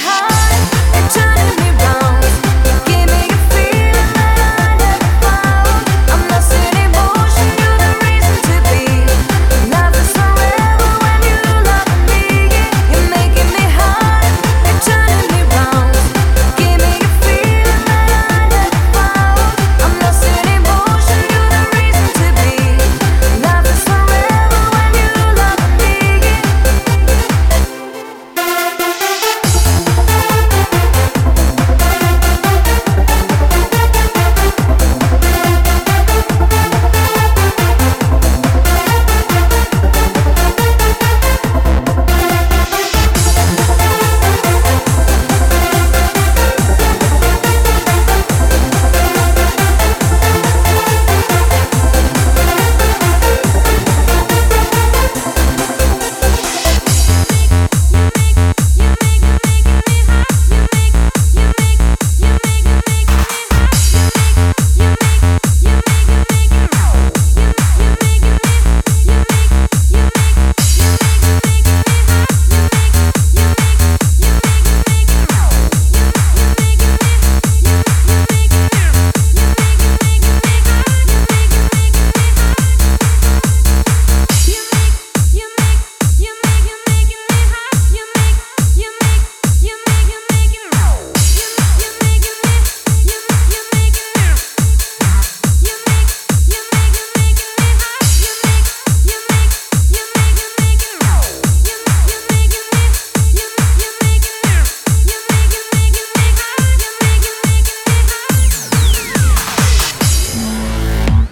high, turning me